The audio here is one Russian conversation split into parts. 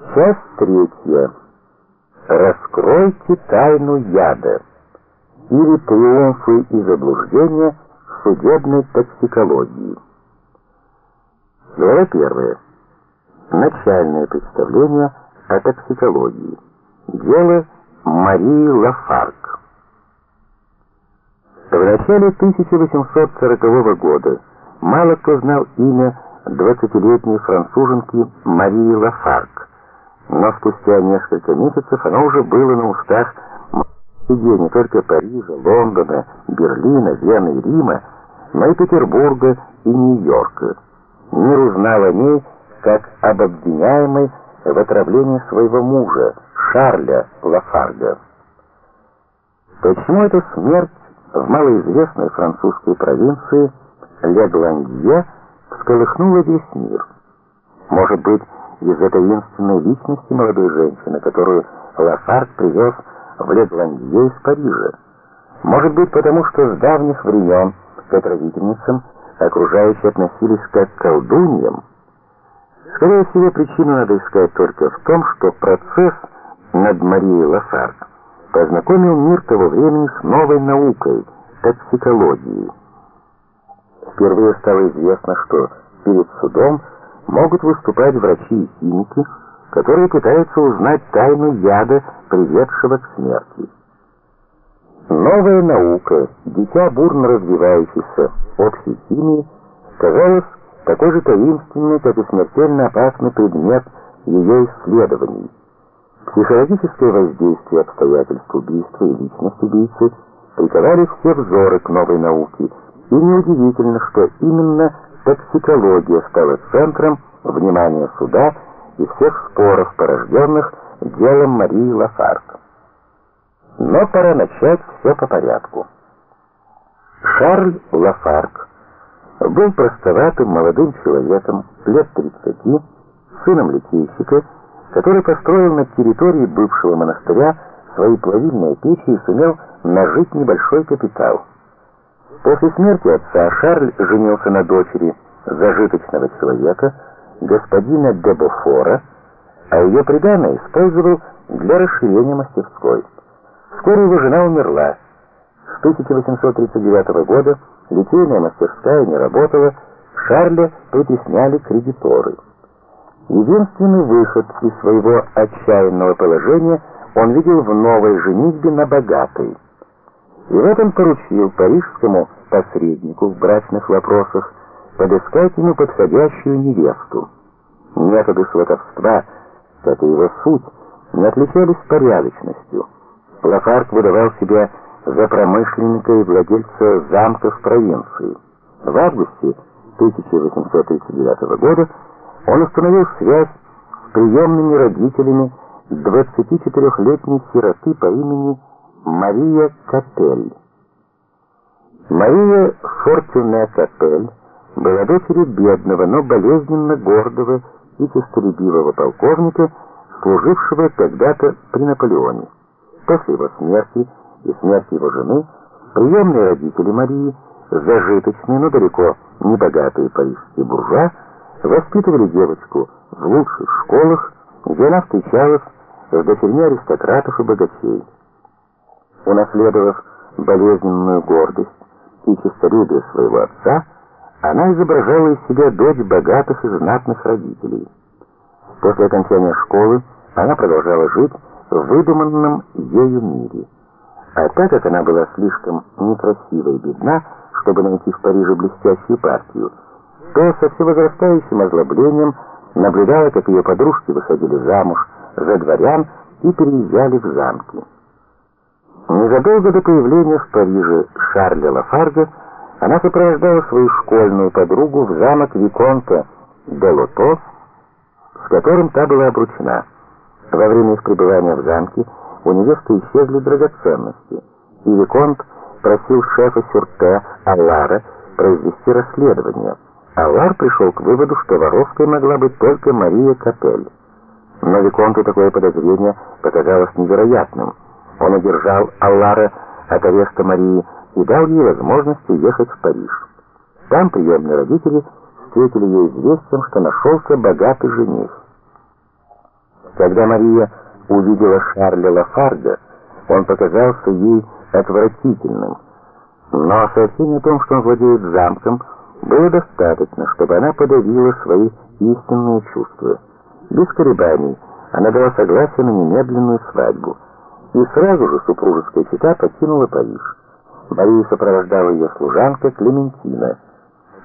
Часть третья. Раскройте тайну яда или триумфы и заблуждения в судебной токсикологии. Глава первая. Начальное представление о токсикологии. Дело Марии Лафарк. В начале 1840 года мало кто знал имя 20-летней француженки Марии Лафарк, но спустя несколько месяцев оно уже было на устах людей не только Парижа, Лондона, Берлина, Вены и Рима, но и Петербурга и Нью-Йорка. Мир узнал о ней как об обвиняемой в отравлении своего мужа, Шарля Лафарга. Почему эта смерть в малоизвестной французской провинции Легландье всколыхнула весь мир? Может быть, из-за таинственной личности молодой женщины, которую Лафарг привез в Легландье из Парижа. Может быть, потому что с давних времен к отравительницам окружающие относились как к колдуньям. Скорее всего, причину надо искать только в том, что процесс над Марией Лафарг познакомил мир того времени с новой наукой токсикологией. Впервые стало известно, что перед судом могут выступать врачи и химики, которые пытаются узнать тайну яда, приведшего к смерти. Новая наука, дитя бурно развивающейся общей химии, казалось такой же таинственной, как и смертельно опасный предмет ее исследований. Психологическое воздействие обстоятельств убийства и личность убийцы приковали все взоры к новой науке, и неудивительно, что именно токсикология стала центром внимания суда и всех споров, порожденных делом Марии Лафарк. Но пора начать все по порядку. Шарль Лафарк был простоватым молодым человеком лет 30, сыном литейщика, который построил на территории бывшего монастыря свои плавильные печи и сумел нажить небольшой капитал. После смерти отца Шарль женился на дочери зажиточного человека, господина Дебофора, а ее приданое использовал для расширения мастерской. Вскоре его жена умерла. С 1839 года литейная мастерская не работала, Шарля притесняли кредиторы. Единственный выход из своего отчаянного положения он видел в новой женитьбе на богатой. И в этом поручил парижскому посреднику в брачных вопросах подыскать ему подходящую невесту. Методы сватовства, как и его суть, не отличались порядочностью. Лафарк выдавал себя за промышленника и владельца замка в провинции. В августе 1839 года он установил связь с приемными родителями 24-летней сироты по имени Мария Капель. Мария Фортюне Капель была дочерью бедного, но болезненно гордого и честолюбивого полковника, служившего когда-то при Наполеоне. После его смерти и смерти его жены приемные родители Марии, зажиточные, но далеко не богатые парижские буржуа, воспитывали девочку в лучших школах, где она встречалась с дочерьми аристократов и богачей. Унаследовав болезненную гордость и честолюбие своего отца, она изображала из себя дочь богатых и знатных родителей. После окончания школы она продолжала жить в выдуманном ею мире. А так как она была слишком некрасива и бедна, чтобы найти в Париже блестящую партию, то со всевозрастающим озлоблением наблюдала, как ее подружки выходили замуж за дворян и переезжали в замки. Незадолго до появления в Париже Шарля Лафарга она сопровождала свою школьную подругу в замок Виконта де Лото, с которым та была обручена. Во время их пребывания в замке у невесты исчезли драгоценности, и Виконт просил шефа Сюрте Аллара произвести расследование. Аллар пришел к выводу, что воровкой могла быть только Мария Капель. Но Виконту такое подозрение показалось невероятным. Он удержал Аллара от ареста Марии и дал ей возможность уехать в Париж. Там приемные родители встретили ее известием, что нашелся богатый жених. Когда Мария увидела Шарля Лафарга, он показался ей отвратительным. Но сообщение о том, что он владеет замком, было достаточно, чтобы она подавила свои истинные чувства. Без колебаний она дала согласие на немедленную свадьбу. И сразу же супружеская чета покинула Париж. Марию сопровождала ее служанка Клементина.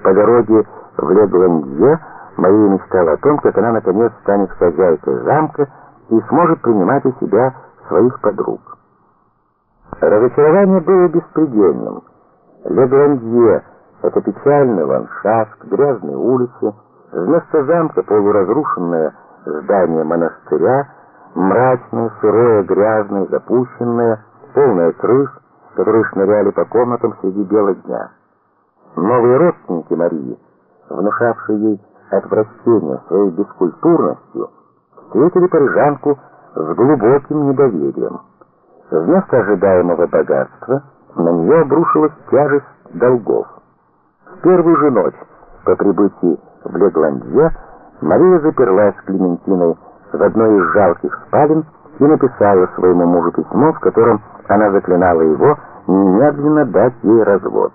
По дороге в Легландье Мария мечтала о том, как она наконец станет хозяйкой замка и сможет принимать у себя своих подруг. Разочарование было беспредельным. Легландье — это печальный ландшафт, грязные улицы, вместо замка полуразрушенное здание монастыря, мрачное, сырое, грязное, запущенное, полное крыс, которые шныряли по комнатам среди бела дня. Новые родственники Марии, внушавшие ей отвращение своей бескультурностью, встретили парижанку с глубоким недоверием. Вместо ожидаемого богатства на нее обрушилась тяжесть долгов. В первую же ночь по прибытии в Легландье Мария заперлась с Клементиной в одной из жалких спален и написала своему мужу письмо, в котором она заклинала его немедленно дать ей развод.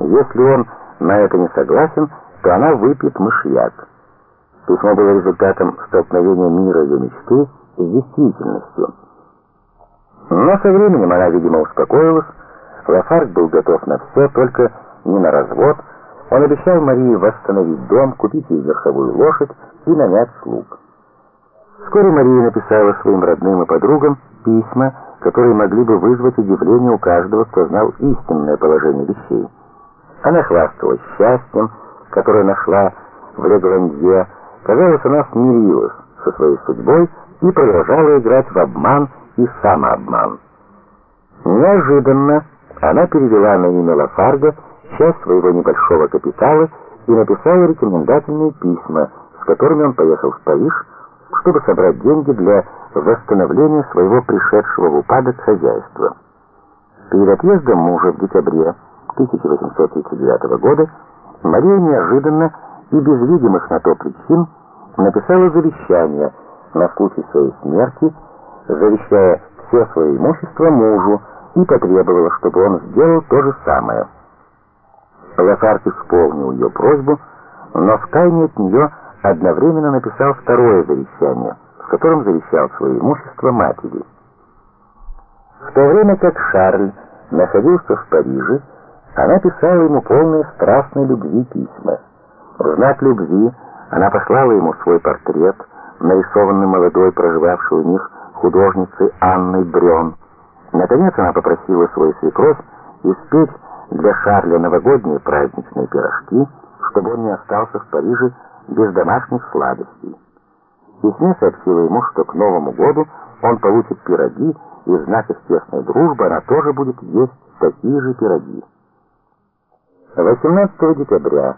Если он на это не согласен, то она выпьет мышьяк. Письмо было результатом столкновения мира ее мечты с действительностью. Но со временем она, видимо, успокоилась. Лафарг был готов на все, только не на развод. Он обещал Марии восстановить дом, купить ей верховую лошадь и нанять слуг. Вскоре Мария написала своим родным и подругам письма, которые могли бы вызвать удивление у каждого, кто знал истинное положение вещей. Она хвасталась счастьем, которое нашла в Легландье. Казалось, она смирилась со своей судьбой и продолжала играть в обман и самообман. Неожиданно она перевела на имя Лафарга часть своего небольшого капитала и написала рекомендательные письма, с которыми он поехал в Париж, чтобы собрать деньги для восстановления своего пришедшего в упадок хозяйства. Перед отъездом мужа в декабре 1839 года Мария неожиданно и без видимых на то причин написала завещание на случай своей смерти, завещая все свое имущество мужу и потребовала, чтобы он сделал то же самое. Лафарк исполнил ее просьбу, но втайне от нее одновременно написал второе завещание, в котором завещал свое имущество матери. В то время как Шарль находился в Париже, она писала ему полные страстной любви письма. В знак любви она послала ему свой портрет, нарисованный молодой, проживавшей у них художницей Анной Брён. Наконец она попросила свою свекровь испечь для Шарля новогодние праздничные пирожки, чтобы он не остался в Париже без домашних сладостей. В письме сообщила ему, что к Новому году он получит пироги, и в знак их тесной дружбы она тоже будет есть такие же пироги. 18 декабря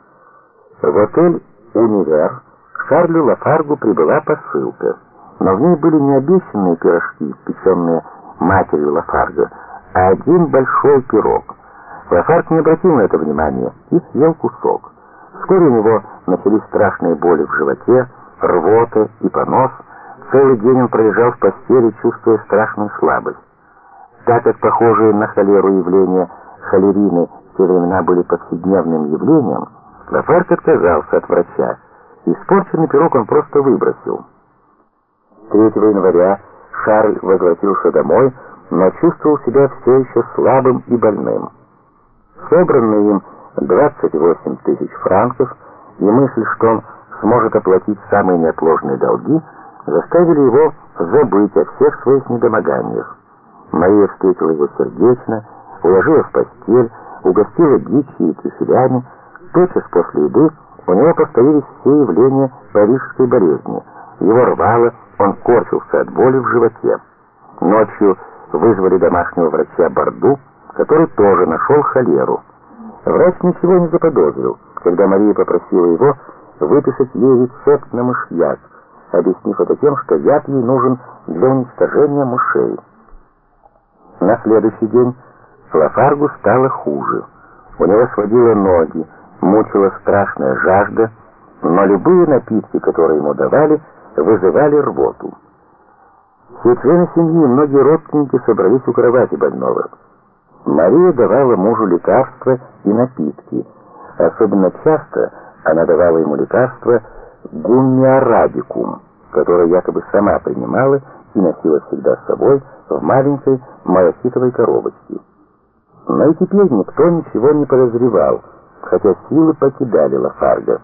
в отель «Универ» Шарлю Лафаргу прибыла посылка, но в ней были не обещанные пирожки, испеченные матерью Лафарга, а один большой пирог. Лафарг не обратил на это внимания и съел кусок. Вскоре у него начались страшные боли в животе, рвота и понос. Целый день он пролежал в постели, чувствуя страшную слабость. Так как похожие на холеру явления холерины в те времена были повседневным явлением, Лафарг отказался от врача. Испорченный пирог он просто выбросил. 3 января Шарль возвратился домой, но чувствовал себя все еще слабым и больным. Собранные им 28 тысяч франков и мысль, что он сможет оплатить самые неотложные долги, заставили его забыть о всех своих недомоганиях. Мария встретила его сердечно, уложила в постель, угостила дичью и трюфелями. Тотчас после еды у него повторились все явления парижской болезни. Его рвало, он корчился от боли в животе. Ночью вызвали домашнего врача Борду, который тоже нашел холеру. Врач ничего не заподозрил, когда Мария попросила его выписать ей рецепт на мышьяк, объяснив это тем, что яд ей нужен для уничтожения мышей. На следующий день Лафаргу стало хуже. У него сводило ноги, мучила страшная жажда, но любые напитки, которые ему давали, вызывали рвоту. Все члены семьи многие родственники собрались у кровати больного. Мария давала мужу лекарства и напитки. Особенно часто она давала ему лекарство гумиарабикум, которое якобы сама принимала и носила всегда с собой в маленькой малахитовой коробочке. Но и теперь никто ничего не подозревал, хотя силы покидали Лафарга.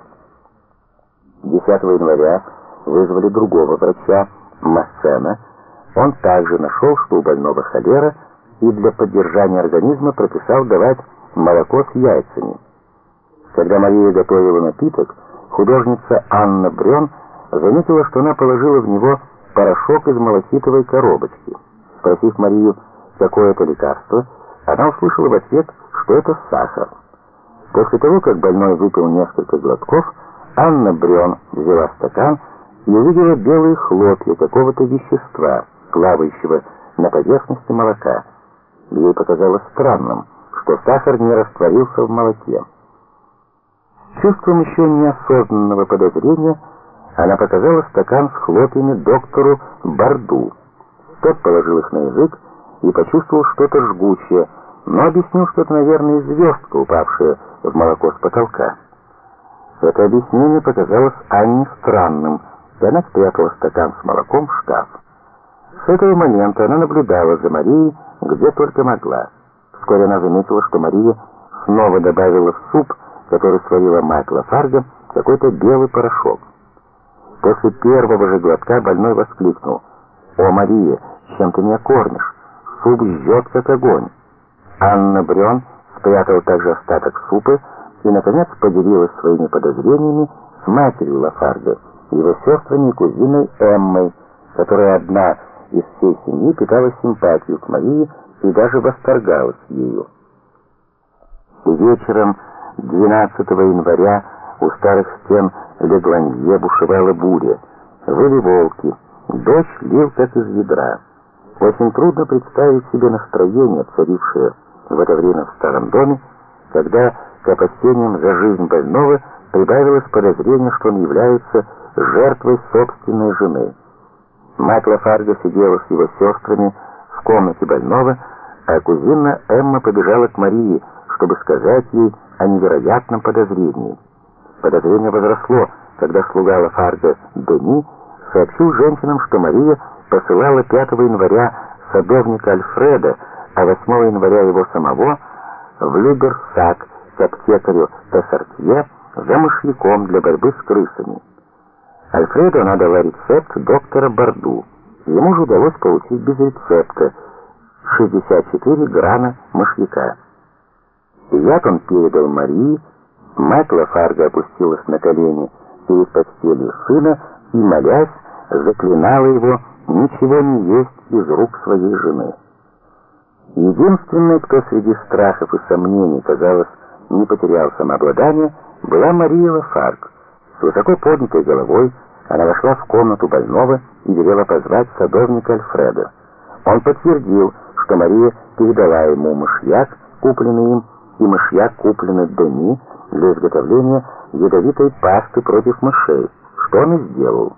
10 января вызвали другого врача, Массена. Он также нашел, что у больного холера, и для поддержания организма прописал давать молоко с яйцами. Когда Мария готовила напиток, художница Анна Брён заметила, что она положила в него порошок из малахитовой коробочки. Спросив Марию, какое это лекарство, она услышала в ответ, что это сахар. После того, как больной выпил несколько глотков, Анна Брён взяла стакан и увидела белые хлопья какого-то вещества, плавающего на поверхности молока. Ей показалось странным, что сахар не растворился в молоке. Чувством еще неосознанного подозрения она показала стакан с хлопьями доктору Барду. Тот положил их на язык и почувствовал что-то жгучее, но объяснил, что это, наверное, звездка, упавшая в молоко с потолка. Это объяснение показалось Анне странным, и она спрятала стакан с молоком в шкаф. С этого момента она наблюдала за Марией, где только могла. Вскоре она заметила, что Мария снова добавила в суп, который сварила мать Лафарга, какой-то белый порошок. После первого же глотка больной воскликнул. «О, Мария, чем ты меня кормишь? Суп жжет, как огонь!» Анна Брён спрятала также остаток супа и, наконец, поделилась своими подозрениями с матерью Лафарга, его сестрами и кузиной Эммой, которая одна из всей семьи питала симпатию к Марии и даже восторгалась ею. Вечером 12 января у старых стен Легланье бушевала буря. Выли волки. Дождь лил как из ведра. Очень трудно представить себе настроение, царившее в это время в старом доме, когда к опасениям за жизнь больного прибавилось подозрение, что он является жертвой собственной жены. Мать Лафарга сидела с его сестрами в комнате больного, а кузина Эмма побежала к Марии, чтобы сказать ей о невероятном подозрении. Подозрение возросло, когда слуга Лафарга Дени сообщил женщинам, что Мария посылала 5 января садовника Альфреда, а 8 января его самого в Люберсак к аптекарю Тессартье за мышьяком для борьбы с крысами. Альфреду она дала рецепт доктора Барду. Ему же удалось получить без рецепта 64 грана мышьяка. Яд он передал Марии, мать Лафарга опустилась на колени перед постелью сына и, молясь, заклинала его ничего не есть из рук своей жены. Единственной, кто среди страхов и сомнений, казалось, не потерял самообладание, была Мария Лафарг. С высоко поднятой головой она вошла в комнату больного и велела позвать садовника Альфреда. Он подтвердил, что Мария передала ему мышьяк, купленный им, и мышьяк, купленный Дени для изготовления ядовитой пасты против мышей, что он и сделал.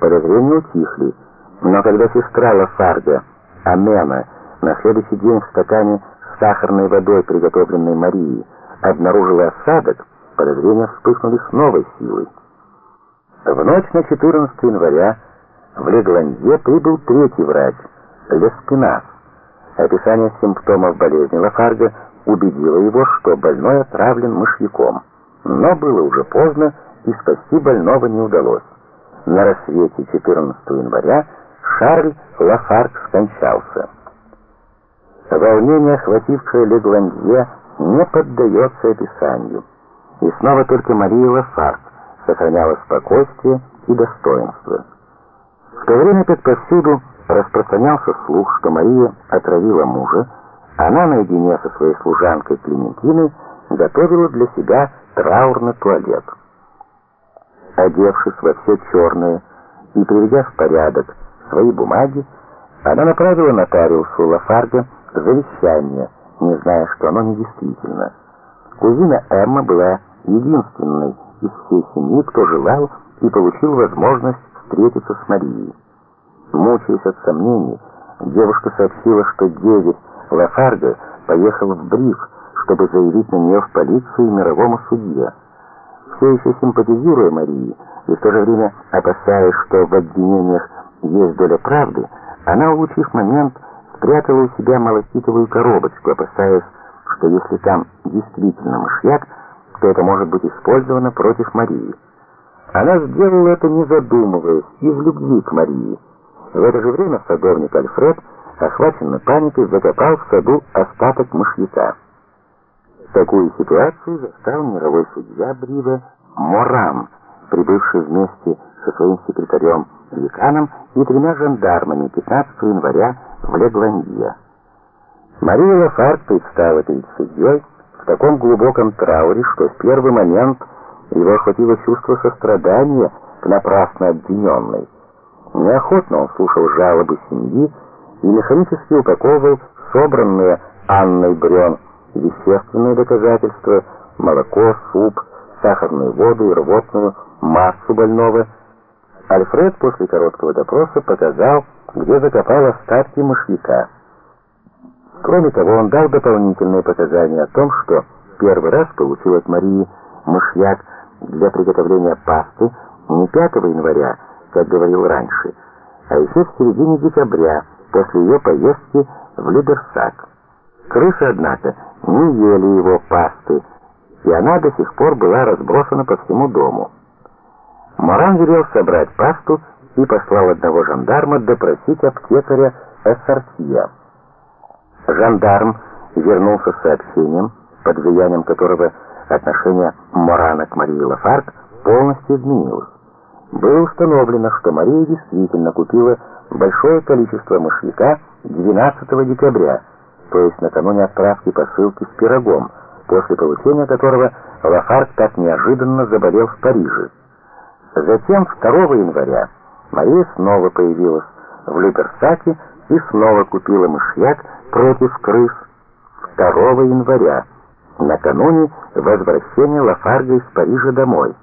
Подозрения утихли, но когда сестра Лафарга, Амена, на следующий день в стакане с сахарной водой, приготовленной Марией, обнаружила осадок, подозрения вспыхнули с новой силой. В ночь на 14 января в Легланье прибыл третий врач, Леспинас. Описание симптомов болезни Лафарга убедило его, что больной отравлен мышьяком. Но было уже поздно, и спасти больного не удалось. На рассвете 14 января Шарль Лафарг скончался. Волнение, охватившее Легландье, не поддается описанию. И снова только Мария Лафарг сохраняла спокойствие и достоинство. В то время как повсюду распространялся слух, что Мария отравила мужа, она наедине со своей служанкой Клементиной готовила для себя траурный туалет. Одевшись во все черное и приведя в порядок свои бумаги, она направила нотариусу Лафарга завещание, не зная, что оно недействительно. Кузина Эмма была единственной из всей семьи, кто желал и получил возможность встретиться с Марией. Мучаясь от сомнений, девушка сообщила, что деверь Лафарга поехал в Бриф, чтобы заявить на нее в полицию и мировому судье. Все еще симпатизируя Марии и в то же время опасаясь, что в обвинениях есть доля правды, она, улучив момент, спрятала у себя малахитовую коробочку, опасаясь, что если там действительно мышьяк, то это может быть использовано против Марии. Она сделала это не задумываясь, из любви к Марии. В это же время садовник Альфред, охваченный паникой, закопал в саду остаток мышьяка. Такую ситуацию застал мировой судья Брива Морам, прибывший вместе со своим секретарем Виканом и тремя жандармами 15 января в Легландье. Мария Лафарт предстала перед судьей таком глубоком трауре, что в первый момент его охватило чувство сострадания к напрасно обвиненной. Неохотно он слушал жалобы семьи и механически упаковывал собранные Анной Брен вещественные доказательства, молоко, суп, сахарную воду и рвотную массу больного. Альфред после короткого допроса показал, где закопал остатки мышьяка. Кроме того, он дал дополнительные показания о том, что первый раз получил от Марии мышьяк для приготовления пасты не 5 января, как говорил раньше, а еще в середине декабря, после ее поездки в Либерсак. Крысы, однако, не ели его пасты, и она до сих пор была разбросана по всему дому. Моран велел собрать пасту и послал одного жандарма допросить аптекаря Эссартье. Жандарм вернулся с сообщением, под влиянием которого отношение Морана к Марии Лафарк полностью изменилось. Было установлено, что Мария действительно купила большое количество мышьяка 12 декабря, то есть накануне отправки посылки с пирогом, после получения которого Лафарк так неожиданно заболел в Париже. Затем 2 января Мария снова появилась в Лютерсаке и снова купила мышьяк против крыс 2 января, накануне возвращения Лафарга из Парижа домой.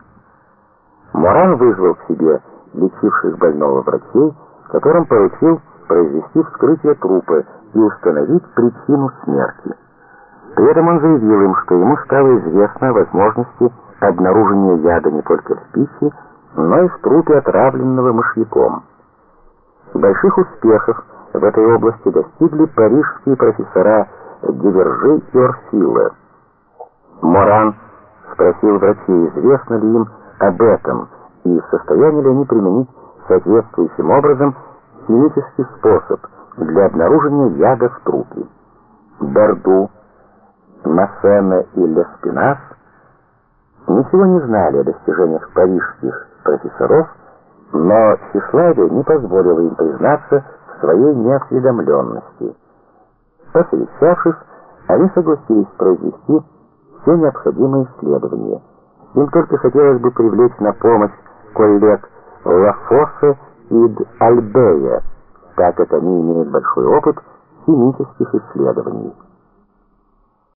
Моран вызвал к себе лечивших больного врачей, которым поручил произвести вскрытие трупа и установить причину смерти. При этом он заявил им, что ему стало известно о возможности обнаружения яда не только в пище, но и в трупе, отравленного мышьяком. Больших успехов в этой области достигли парижские профессора Дивержи и Орсила. Моран спросил врачей, известно ли им об этом и в состоянии ли они применить соответствующим образом химический способ для обнаружения яда в трупе. Борду, Массена и Леспинас ничего не знали о достижениях парижских профессоров, но тщеславие не позволило им признаться своей неосведомленности. Посовещавшись, они согласились произвести все необходимые исследования. Им только хотелось бы привлечь на помощь коллег Лафоса и Альбея, так как они имеют большой опыт химических исследований.